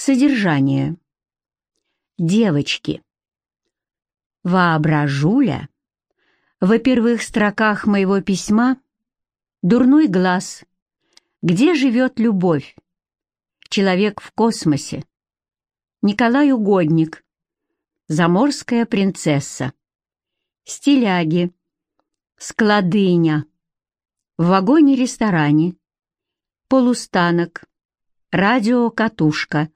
Содержание. Девочки. Воображуля во первых строках моего письма «Дурной глаз. Где живет любовь? Человек в космосе». Николай Угодник. Заморская принцесса. Стиляги. Складыня. В вагоне-ресторане. Полустанок. Радиокатушка.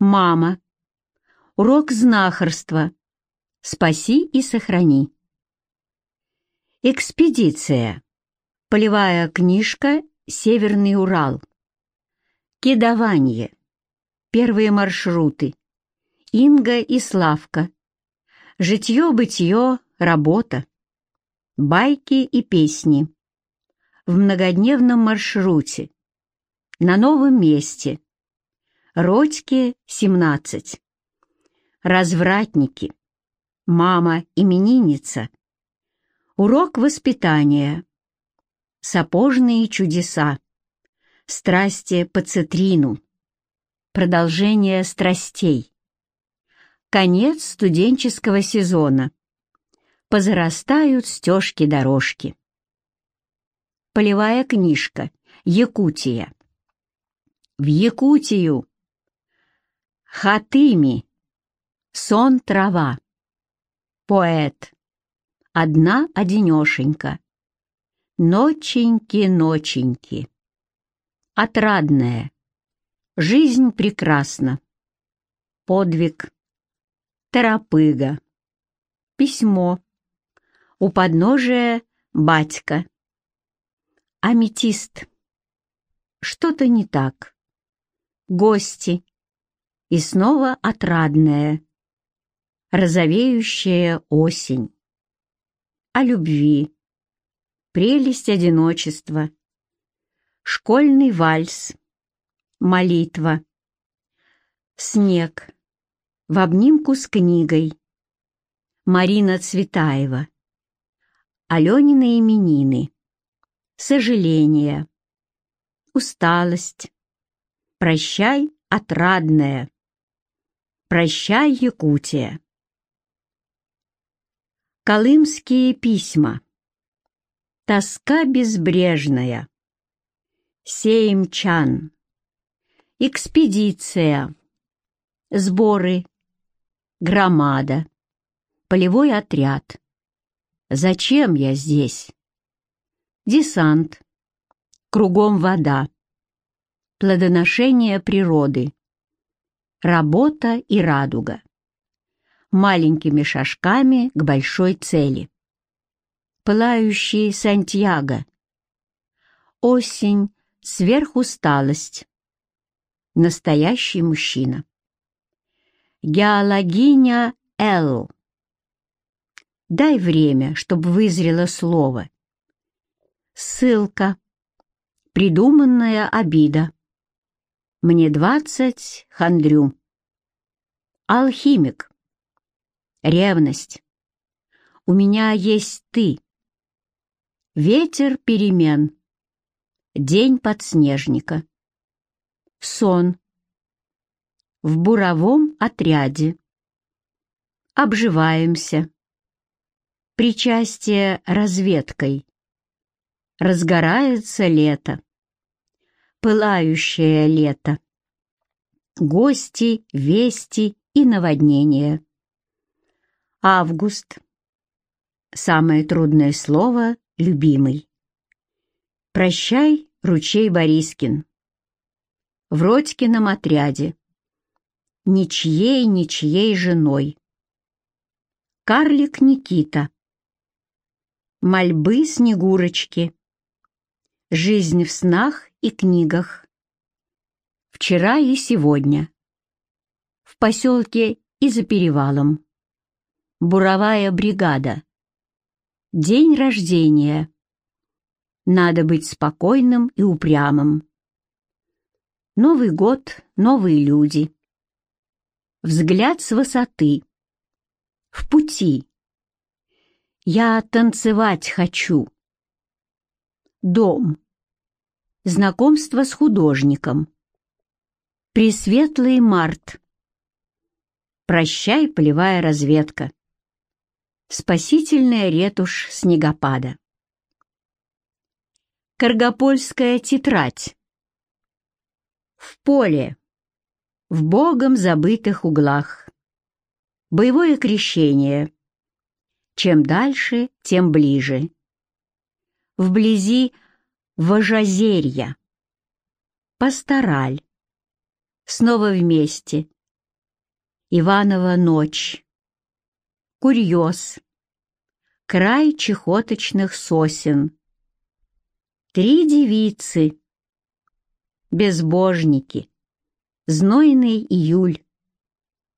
Мама. Урок знахарства. Спаси и сохрани. Экспедиция. Полевая книжка «Северный Урал». Кедование. Первые маршруты. Инга и Славка. Житье-бытие, работа. Байки и песни. В многодневном маршруте. На новом месте. Родьке, 17. Развратники. Мама именинница. Урок воспитания. Сапожные чудеса. Страсти по цитрину. Продолжение страстей. Конец студенческого сезона. Позарастают стежки-дорожки. Полевая книжка. Якутия. В Якутию Хатыми. Сон трава. Поэт. Одна-одинешенька. Ноченьки-ноченьки. Отрадная. Жизнь прекрасна. Подвиг. Торопыга. Письмо. У подножия батька. Аметист. Что-то не так. Гости и снова отрадная, розовеющая осень. О любви, прелесть одиночества, школьный вальс, молитва, снег, в обнимку с книгой, Марина Цветаева, Аленины именины, сожаление, усталость, прощай, отрадная, Прощай, Якутия. Колымские письма. Тоска безбрежная. Сеймчан. Экспедиция. Сборы. Громада. Полевой отряд. Зачем я здесь? Десант. Кругом вода. Плодоношение природы. Работа и радуга. Маленькими шажками к большой цели. Пылающий Сантьяго. Осень, сверхусталость. Настоящий мужчина. Геологиня Л. Дай время, чтобы вызрело слово. Ссылка. Придуманная обида. Мне двадцать, хандрю. Алхимик. Ревность. У меня есть ты. Ветер перемен. День подснежника. Сон. В буровом отряде. Обживаемся. Причастие разведкой. Разгорается лето пылающее лето. Гости, вести и наводнения. Август. Самое трудное слово — любимый. Прощай, ручей Борискин. В Родькином отряде. Ничьей, ничьей женой. Карлик Никита. Мольбы Снегурочки. Жизнь в снах и книгах. Вчера и сегодня. В поселке и за перевалом. Буровая бригада. День рождения. Надо быть спокойным и упрямым. Новый год, новые люди. Взгляд с высоты. В пути. Я танцевать хочу. Дом. Знакомство с художником. Пресветлый март. Прощай, полевая разведка. Спасительная ретушь снегопада. Каргопольская тетрадь. В поле, в богом забытых углах. Боевое крещение. Чем дальше, тем ближе. Вблизи Вожазерья. Пастораль. Снова вместе. Иванова ночь. Курьез. Край чехоточных сосен. Три девицы. Безбожники. Знойный июль.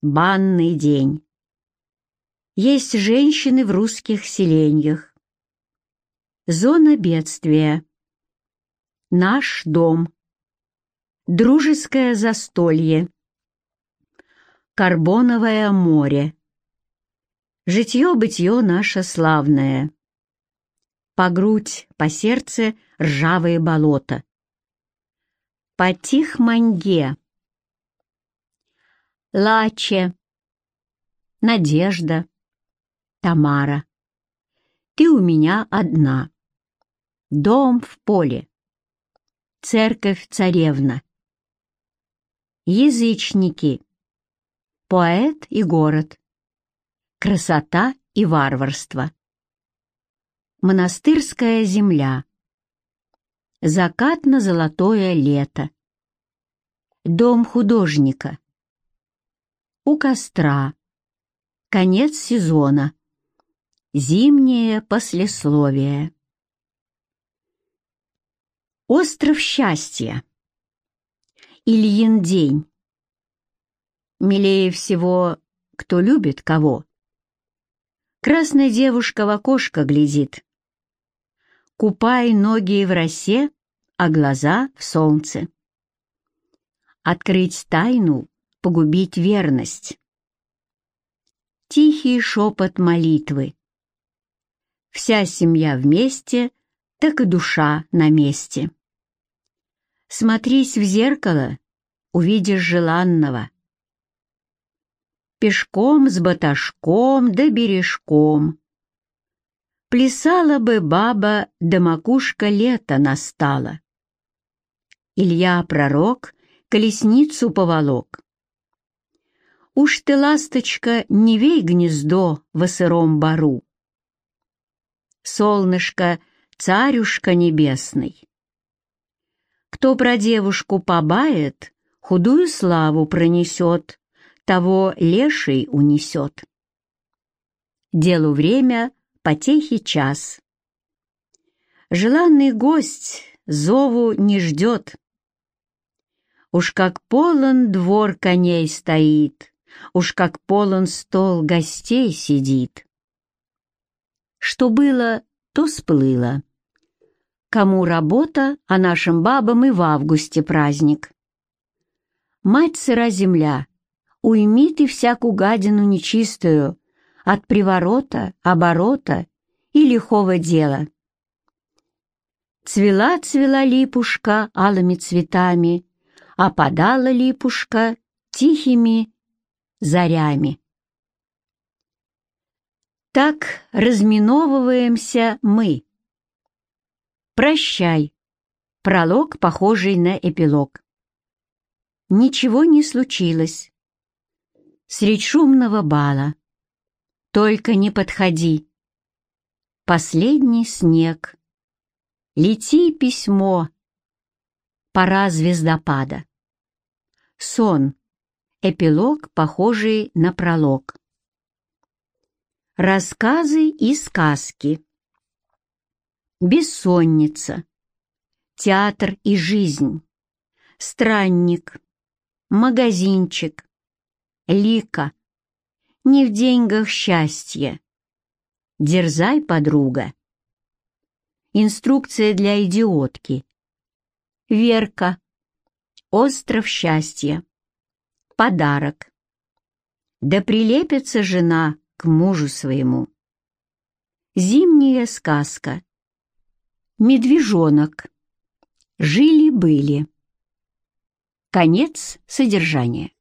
Банный день. Есть женщины в русских селениях. Зона бедствия. Наш дом. Дружеское застолье. Карбоновое море. Житье-бытье наше славное. По грудь, по сердце ржавые болота. По Тихманьге. Лаче. Надежда. Тамара. Ты у меня одна. Дом в поле. Церковь-царевна. Язычники. Поэт и город. Красота и варварство. Монастырская земля. Закатно-золотое лето. Дом художника. У костра. Конец сезона. Зимнее послесловие. Остров счастья. Ильин день. Милее всего, кто любит кого. Красная девушка в окошко глядит. Купай ноги в росе, а глаза в солнце. Открыть тайну, погубить верность. Тихий шепот молитвы. Вся семья вместе, так и душа на месте. Смотрись в зеркало, увидишь желанного. Пешком с баташком да бережком. Плясала бы баба, да макушка лета настала. Илья пророк колесницу поволок. Уж ты, ласточка, не вей гнездо во сыром бару. Солнышко, царюшка небесный, кто про девушку побает, худую славу пронесет, того леший унесет. Делу время, потехи час. Желанный гость зову не ждет. Уж как полон двор коней стоит, Уж как полон стол гостей сидит. Что было, то сплыло. Кому работа, а нашим бабам и в августе праздник. Мать сыра земля, уйми ты всякую гадину нечистую от приворота, оборота и лихого дела. Цвела-цвела липушка алыми цветами, опадала липушка тихими зарями. Так разминовываемся мы. Прощай. Пролог, похожий на эпилог. Ничего не случилось. Средь шумного бала. Только не подходи. Последний снег. Лети письмо. Пора звездопада. Сон. Эпилог, похожий на пролог. Рассказы и сказки. Бессонница. Театр и жизнь. Странник. Магазинчик. Лика. Не в деньгах счастье. Дерзай, подруга. Инструкция для идиотки. Верка. Остров счастья. Подарок. Да прилепится жена к мужу своему. Зимняя сказка. Медвежонок. Жили-были. Конец содержания.